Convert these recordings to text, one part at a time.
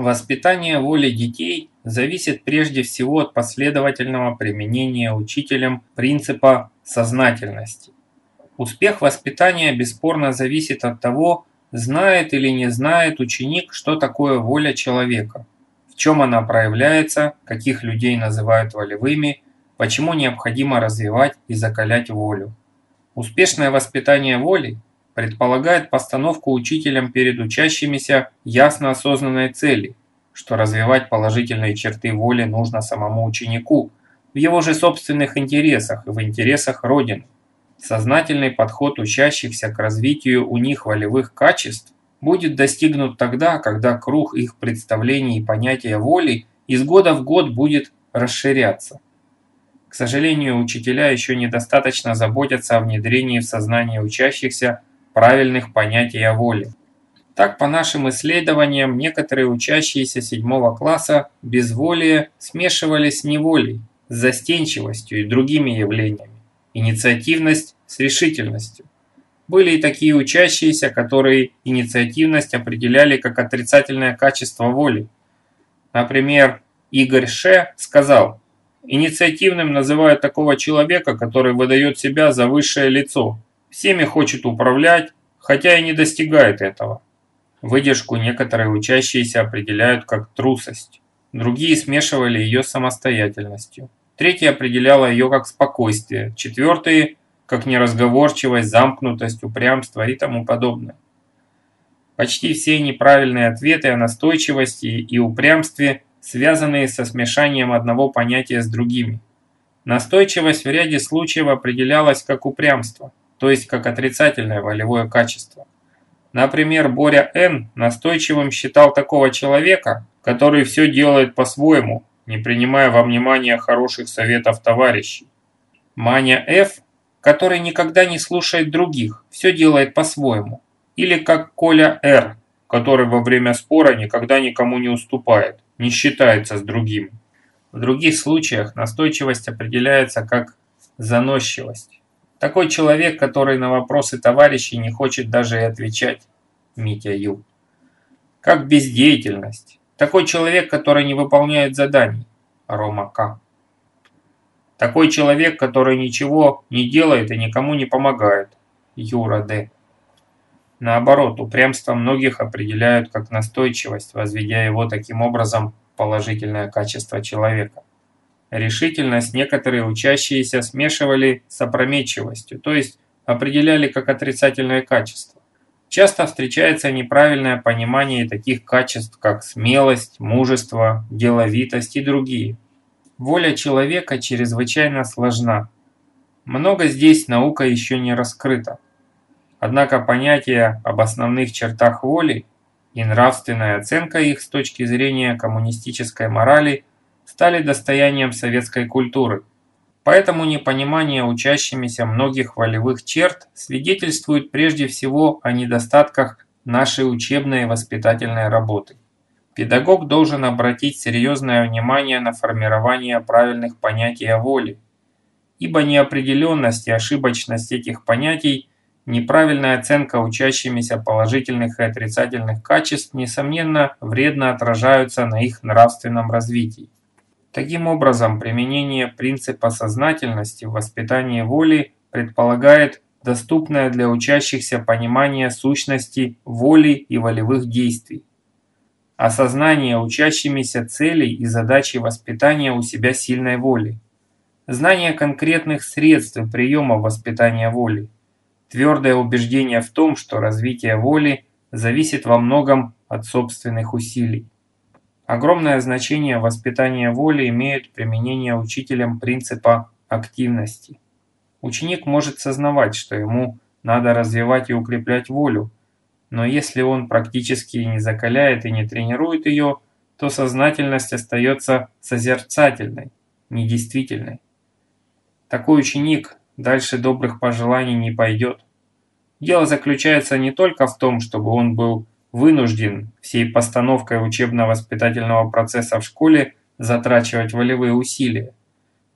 Воспитание воли детей зависит прежде всего от последовательного применения учителем принципа сознательности. Успех воспитания бесспорно зависит от того, знает или не знает ученик, что такое воля человека, в чем она проявляется, каких людей называют волевыми, почему необходимо развивать и закалять волю. Успешное воспитание воли предполагает постановку учителем перед учащимися ясно осознанной цели, что развивать положительные черты воли нужно самому ученику, в его же собственных интересах и в интересах Родины. Сознательный подход учащихся к развитию у них волевых качеств будет достигнут тогда, когда круг их представлений и понятия воли из года в год будет расширяться. К сожалению, учителя еще недостаточно заботятся о внедрении в сознание учащихся правильных понятий о воле. Так, по нашим исследованиям, некоторые учащиеся седьмого класса безволие смешивали с неволей, с застенчивостью и другими явлениями, инициативность с решительностью. Были и такие учащиеся, которые инициативность определяли как отрицательное качество воли. Например, Игорь Ше сказал, инициативным называют такого человека, который выдает себя за высшее лицо, всеми хочет управлять, хотя и не достигает этого. Выдержку некоторые учащиеся определяют как трусость, другие смешивали ее с самостоятельностью. Третьи определяла ее как спокойствие, четвертые – как неразговорчивость, замкнутость, упрямство и тому подобное. Почти все неправильные ответы о настойчивости и упрямстве, связанные со смешанием одного понятия с другими. Настойчивость в ряде случаев определялась как упрямство – то есть как отрицательное волевое качество. Например, Боря Н. настойчивым считал такого человека, который все делает по-своему, не принимая во внимание хороших советов товарищей. Маня Ф., который никогда не слушает других, все делает по-своему. Или как Коля Р., который во время спора никогда никому не уступает, не считается с другим. В других случаях настойчивость определяется как заносчивость. Такой человек, который на вопросы товарищей не хочет даже и отвечать. Митя Ю. Как бездеятельность. Такой человек, который не выполняет заданий. Рома К. Такой человек, который ничего не делает и никому не помогает. Юра Д. Наоборот, упрямство многих определяют как настойчивость, возведя его таким образом в положительное качество человека. Решительность некоторые учащиеся смешивали с опрометчивостью, то есть определяли как отрицательное качество. Часто встречается неправильное понимание таких качеств, как смелость, мужество, деловитость и другие. Воля человека чрезвычайно сложна. Много здесь наука еще не раскрыта. Однако понятие об основных чертах воли и нравственная оценка их с точки зрения коммунистической морали – стали достоянием советской культуры. Поэтому непонимание учащимися многих волевых черт свидетельствует прежде всего о недостатках нашей учебной и воспитательной работы. Педагог должен обратить серьезное внимание на формирование правильных понятий о воле, ибо неопределенность и ошибочность этих понятий, неправильная оценка учащимися положительных и отрицательных качеств, несомненно, вредно отражаются на их нравственном развитии. Таким образом, применение принципа сознательности в воспитании воли предполагает доступное для учащихся понимание сущности воли и волевых действий, осознание учащимися целей и задачей воспитания у себя сильной воли, знание конкретных средств и приемов воспитания воли, твердое убеждение в том, что развитие воли зависит во многом от собственных усилий. Огромное значение воспитания воли имеет применение учителем принципа активности. Ученик может сознавать, что ему надо развивать и укреплять волю, но если он практически не закаляет и не тренирует ее, то сознательность остается созерцательной, недействительной. Такой ученик дальше добрых пожеланий не пойдет. Дело заключается не только в том, чтобы он был вынужден всей постановкой учебно-воспитательного процесса в школе затрачивать волевые усилия,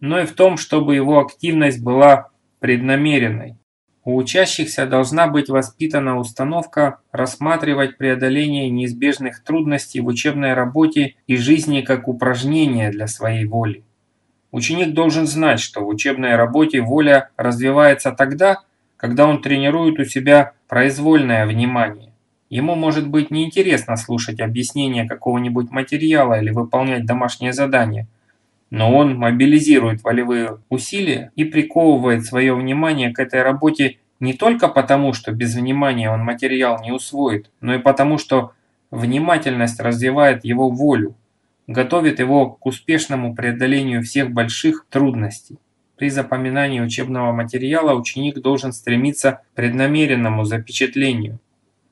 но и в том, чтобы его активность была преднамеренной. У учащихся должна быть воспитана установка рассматривать преодоление неизбежных трудностей в учебной работе и жизни как упражнение для своей воли. Ученик должен знать, что в учебной работе воля развивается тогда, когда он тренирует у себя произвольное внимание. Ему может быть неинтересно слушать объяснение какого-нибудь материала или выполнять домашнее задание, но он мобилизирует волевые усилия и приковывает свое внимание к этой работе не только потому, что без внимания он материал не усвоит, но и потому, что внимательность развивает его волю, готовит его к успешному преодолению всех больших трудностей. При запоминании учебного материала ученик должен стремиться к преднамеренному запечатлению.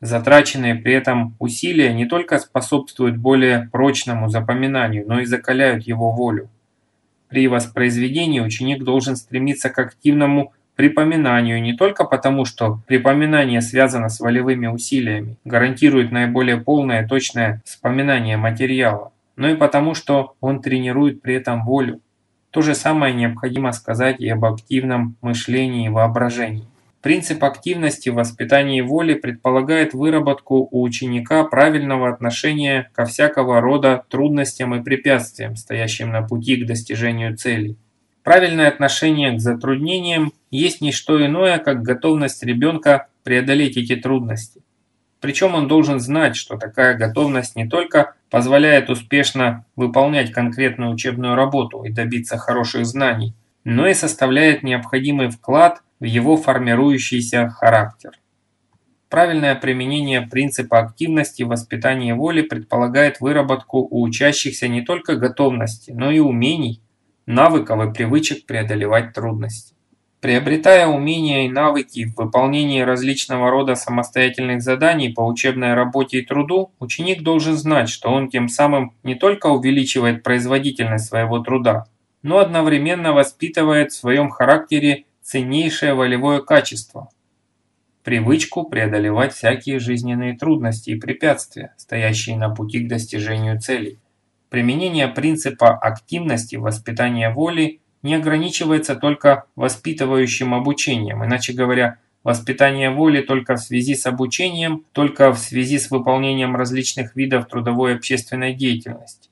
Затраченные при этом усилия не только способствуют более прочному запоминанию, но и закаляют его волю. При воспроизведении ученик должен стремиться к активному припоминанию не только потому, что припоминание связано с волевыми усилиями, гарантирует наиболее полное и точное вспоминание материала, но и потому, что он тренирует при этом волю. То же самое необходимо сказать и об активном мышлении и воображении. Принцип активности в воспитании воли предполагает выработку у ученика правильного отношения ко всякого рода трудностям и препятствиям, стоящим на пути к достижению целей. Правильное отношение к затруднениям есть не что иное, как готовность ребенка преодолеть эти трудности. Причем он должен знать, что такая готовность не только позволяет успешно выполнять конкретную учебную работу и добиться хороших знаний, но и составляет необходимый вклад в его формирующийся характер. Правильное применение принципа активности в воспитании воли предполагает выработку у учащихся не только готовности, но и умений, навыков и привычек преодолевать трудности. Приобретая умения и навыки в выполнении различного рода самостоятельных заданий по учебной работе и труду, ученик должен знать, что он тем самым не только увеличивает производительность своего труда, но одновременно воспитывает в своем характере ценнейшее волевое качество – привычку преодолевать всякие жизненные трудности и препятствия, стоящие на пути к достижению целей. Применение принципа активности в воспитании воли не ограничивается только воспитывающим обучением, иначе говоря, воспитание воли только в связи с обучением, только в связи с выполнением различных видов трудовой и общественной деятельности.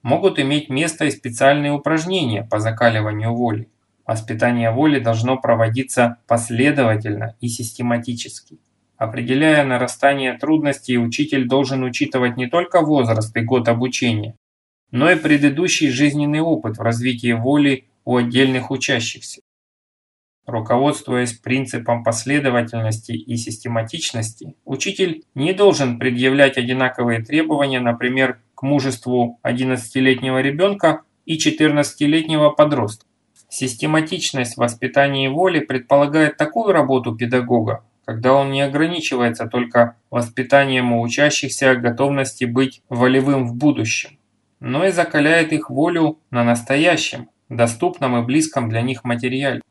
Могут иметь место и специальные упражнения по закаливанию воли. Воспитание воли должно проводиться последовательно и систематически. Определяя нарастание трудностей, учитель должен учитывать не только возраст и год обучения, но и предыдущий жизненный опыт в развитии воли у отдельных учащихся. Руководствуясь принципом последовательности и систематичности, учитель не должен предъявлять одинаковые требования, например, к мужеству 11-летнего ребенка и 14-летнего подростка. Систематичность в воспитании воли предполагает такую работу педагога, когда он не ограничивается только воспитанием у учащихся готовности быть волевым в будущем, но и закаляет их волю на настоящем, доступном и близком для них материале.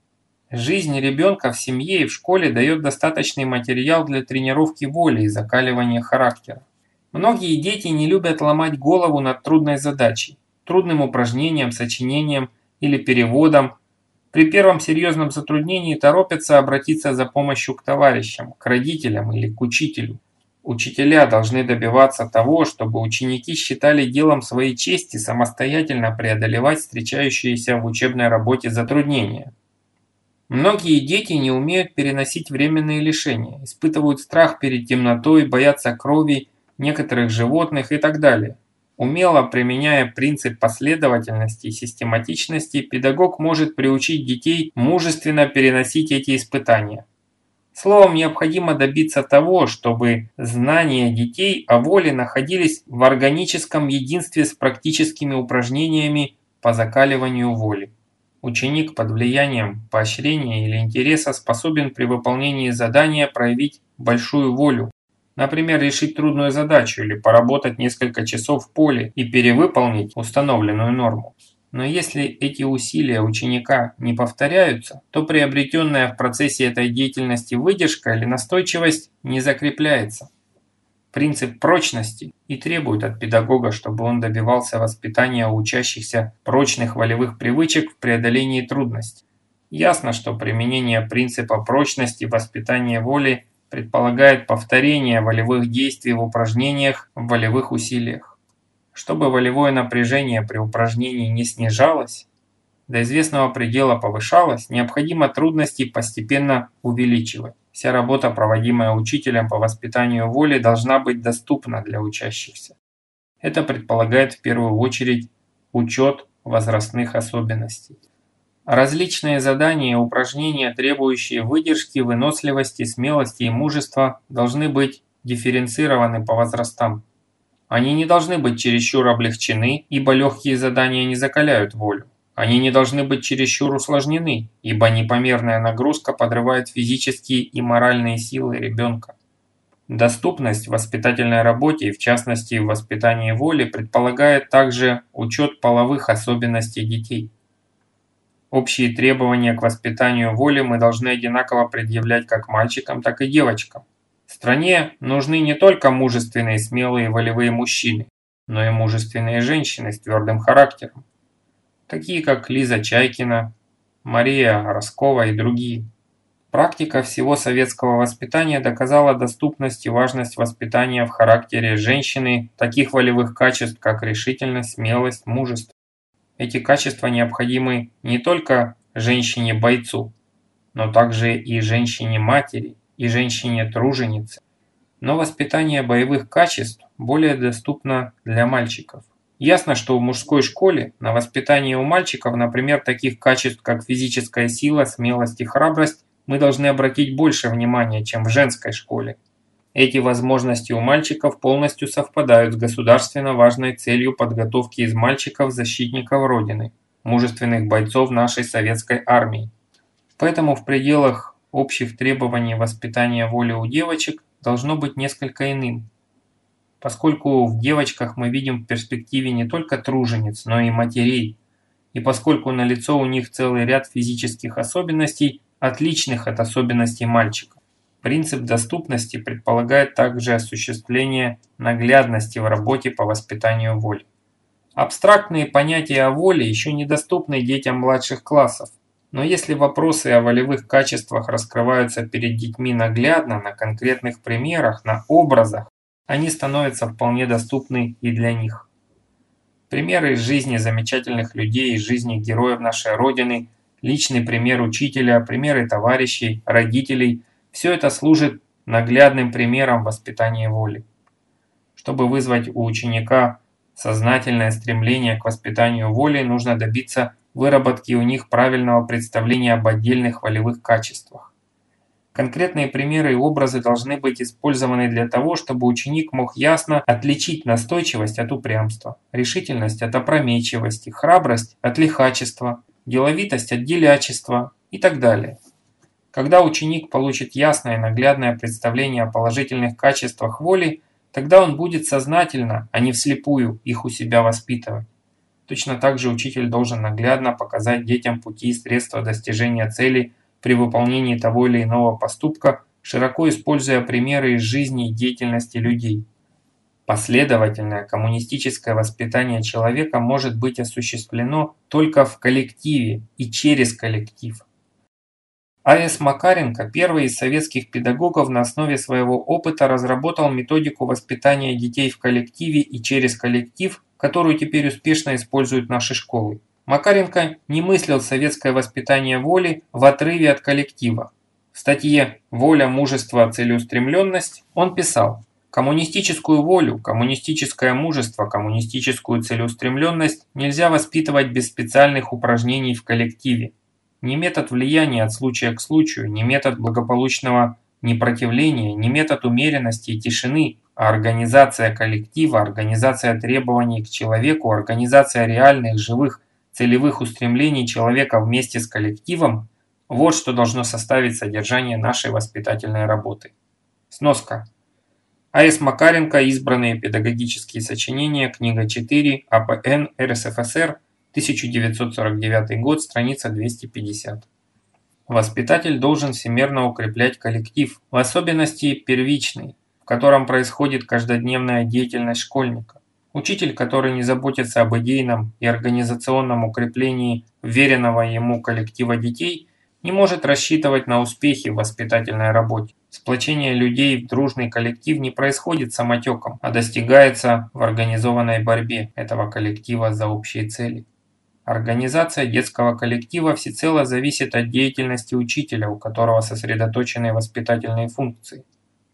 Жизнь ребенка в семье и в школе дает достаточный материал для тренировки воли и закаливания характера. Многие дети не любят ломать голову над трудной задачей, трудным упражнением, сочинением или переводом, при первом серьезном затруднении торопятся обратиться за помощью к товарищам, к родителям или к учителю. Учителя должны добиваться того, чтобы ученики считали делом своей чести самостоятельно преодолевать встречающиеся в учебной работе затруднения. Многие дети не умеют переносить временные лишения, испытывают страх перед темнотой, боятся крови некоторых животных и так далее. Умело применяя принцип последовательности и систематичности, педагог может приучить детей мужественно переносить эти испытания. Словом, необходимо добиться того, чтобы знания детей о воле находились в органическом единстве с практическими упражнениями по закаливанию воли. Ученик под влиянием поощрения или интереса способен при выполнении задания проявить большую волю, Например, решить трудную задачу или поработать несколько часов в поле и перевыполнить установленную норму. Но если эти усилия ученика не повторяются, то приобретенная в процессе этой деятельности выдержка или настойчивость не закрепляется. Принцип прочности и требует от педагога, чтобы он добивался воспитания учащихся прочных волевых привычек в преодолении трудностей. Ясно, что применение принципа прочности воспитания воли предполагает повторение волевых действий в упражнениях в волевых усилиях. Чтобы волевое напряжение при упражнении не снижалось, до известного предела повышалось, необходимо трудности постепенно увеличивать. Вся работа, проводимая учителем по воспитанию воли, должна быть доступна для учащихся. Это предполагает в первую очередь учет возрастных особенностей. Различные задания и упражнения, требующие выдержки, выносливости, смелости и мужества, должны быть дифференцированы по возрастам. Они не должны быть чересчур облегчены, ибо легкие задания не закаляют волю. Они не должны быть чересчур усложнены, ибо непомерная нагрузка подрывает физические и моральные силы ребенка. Доступность в воспитательной работе в частности в воспитании воли предполагает также учет половых особенностей детей. Общие требования к воспитанию воли мы должны одинаково предъявлять как мальчикам, так и девочкам. Стране нужны не только мужественные, смелые, волевые мужчины, но и мужественные женщины с твердым характером, такие как Лиза Чайкина, Мария Роскова и другие. Практика всего советского воспитания доказала доступность и важность воспитания в характере женщины таких волевых качеств, как решительность, смелость, мужество. Эти качества необходимы не только женщине-бойцу, но также и женщине-матери, и женщине-труженице. Но воспитание боевых качеств более доступно для мальчиков. Ясно, что в мужской школе на воспитание у мальчиков, например, таких качеств, как физическая сила, смелость и храбрость, мы должны обратить больше внимания, чем в женской школе. Эти возможности у мальчиков полностью совпадают с государственно важной целью подготовки из мальчиков защитников Родины, мужественных бойцов нашей советской армии. Поэтому в пределах общих требований воспитания воли у девочек должно быть несколько иным. Поскольку в девочках мы видим в перспективе не только тружениц, но и матерей, и поскольку на лицо у них целый ряд физических особенностей, отличных от особенностей мальчиков. Принцип доступности предполагает также осуществление наглядности в работе по воспитанию воли. Абстрактные понятия о воле еще недоступны детям младших классов, но если вопросы о волевых качествах раскрываются перед детьми наглядно, на конкретных примерах, на образах, они становятся вполне доступны и для них. Примеры из жизни замечательных людей, из жизни героев нашей Родины, личный пример учителя, примеры товарищей, родителей – все это служит наглядным примером воспитания воли. Чтобы вызвать у ученика сознательное стремление к воспитанию воли, нужно добиться выработки у них правильного представления об отдельных волевых качествах. Конкретные примеры и образы должны быть использованы для того, чтобы ученик мог ясно отличить настойчивость от упрямства, решительность от опрометчивости, храбрость от лихачества, деловитость от делячества и так далее. Когда ученик получит ясное и наглядное представление о положительных качествах воли, тогда он будет сознательно, а не вслепую, их у себя воспитывать. Точно так же учитель должен наглядно показать детям пути и средства достижения цели при выполнении того или иного поступка, широко используя примеры из жизни и деятельности людей. Последовательное коммунистическое воспитание человека может быть осуществлено только в коллективе и через коллектив. А.С. Макаренко, первый из советских педагогов, на основе своего опыта разработал методику воспитания детей в коллективе и через коллектив, которую теперь успешно используют наши школы. Макаренко не мыслил советское воспитание воли в отрыве от коллектива. В статье «Воля, мужество, целеустремленность» он писал Коммунистическую волю, коммунистическое мужество, коммунистическую целеустремленность нельзя воспитывать без специальных упражнений в коллективе. Не метод влияния от случая к случаю, не метод благополучного непротивления, не метод умеренности и тишины, а организация коллектива, организация требований к человеку, организация реальных, живых, целевых устремлений человека вместе с коллективом – вот что должно составить содержание нашей воспитательной работы. Сноска. А.С. Макаренко. Избранные педагогические сочинения. Книга 4. АПН. РСФСР. 1949 год, страница 250. Воспитатель должен всемерно укреплять коллектив, в особенности первичный, в котором происходит каждодневная деятельность школьника. Учитель, который не заботится об идейном и организационном укреплении веренного ему коллектива детей, не может рассчитывать на успехи в воспитательной работе. Сплочение людей в дружный коллектив не происходит самотеком, а достигается в организованной борьбе этого коллектива за общие цели. Организация детского коллектива всецело зависит от деятельности учителя, у которого сосредоточены воспитательные функции.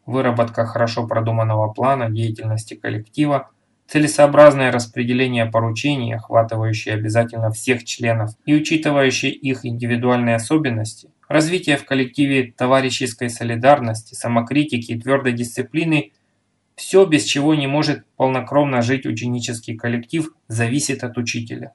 Выработка хорошо продуманного плана деятельности коллектива целесообразное распределение поручений, охватывающее обязательно всех членов и учитывающее их индивидуальные особенности, развитие в коллективе товарищеской солидарности, самокритики и твердой дисциплины – все, без чего не может полнокровно жить ученический коллектив, зависит от учителя.